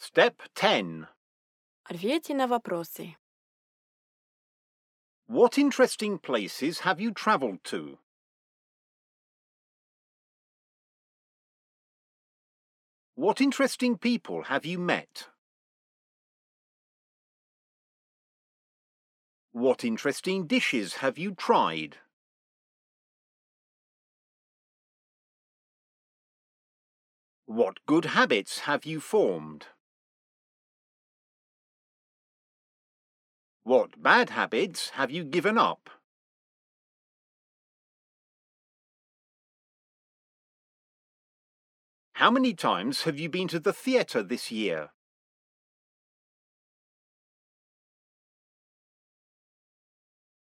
Step 10. Ответьте на вопросы. What interesting places have you travelled to? What interesting people have you met? What interesting dishes have you tried? What good habits have you formed? What bad habits have you given up? How many times have you been to the theatre this year?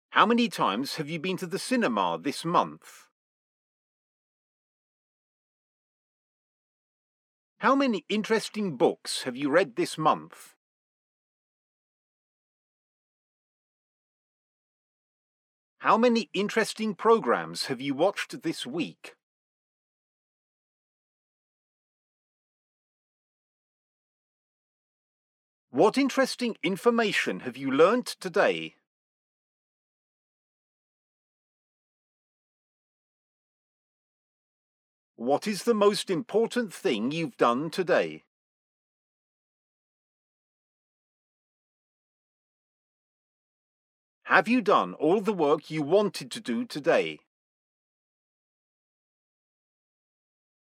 How many times have you been to the cinema this month? How many interesting books have you read this month? How many interesting programs have you watched this week? What interesting information have you learnt today? What is the most important thing you've done today? Have you done all the work you wanted to do today?